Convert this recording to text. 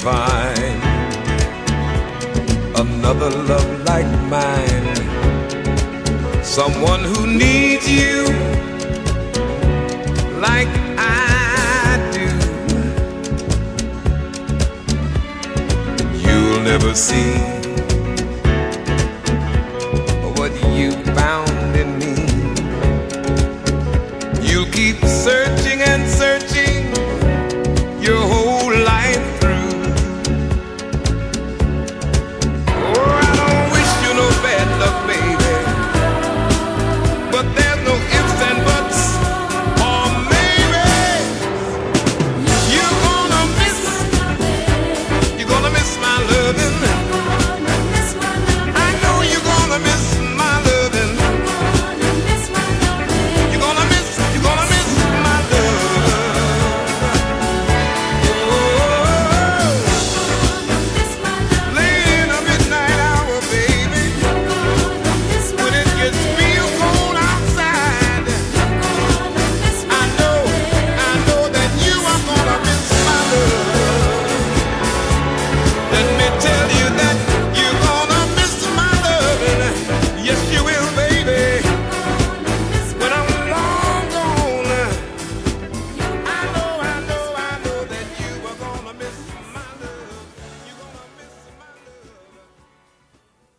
Find another love like mine. Someone who needs you like I do. You'll never see